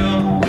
you.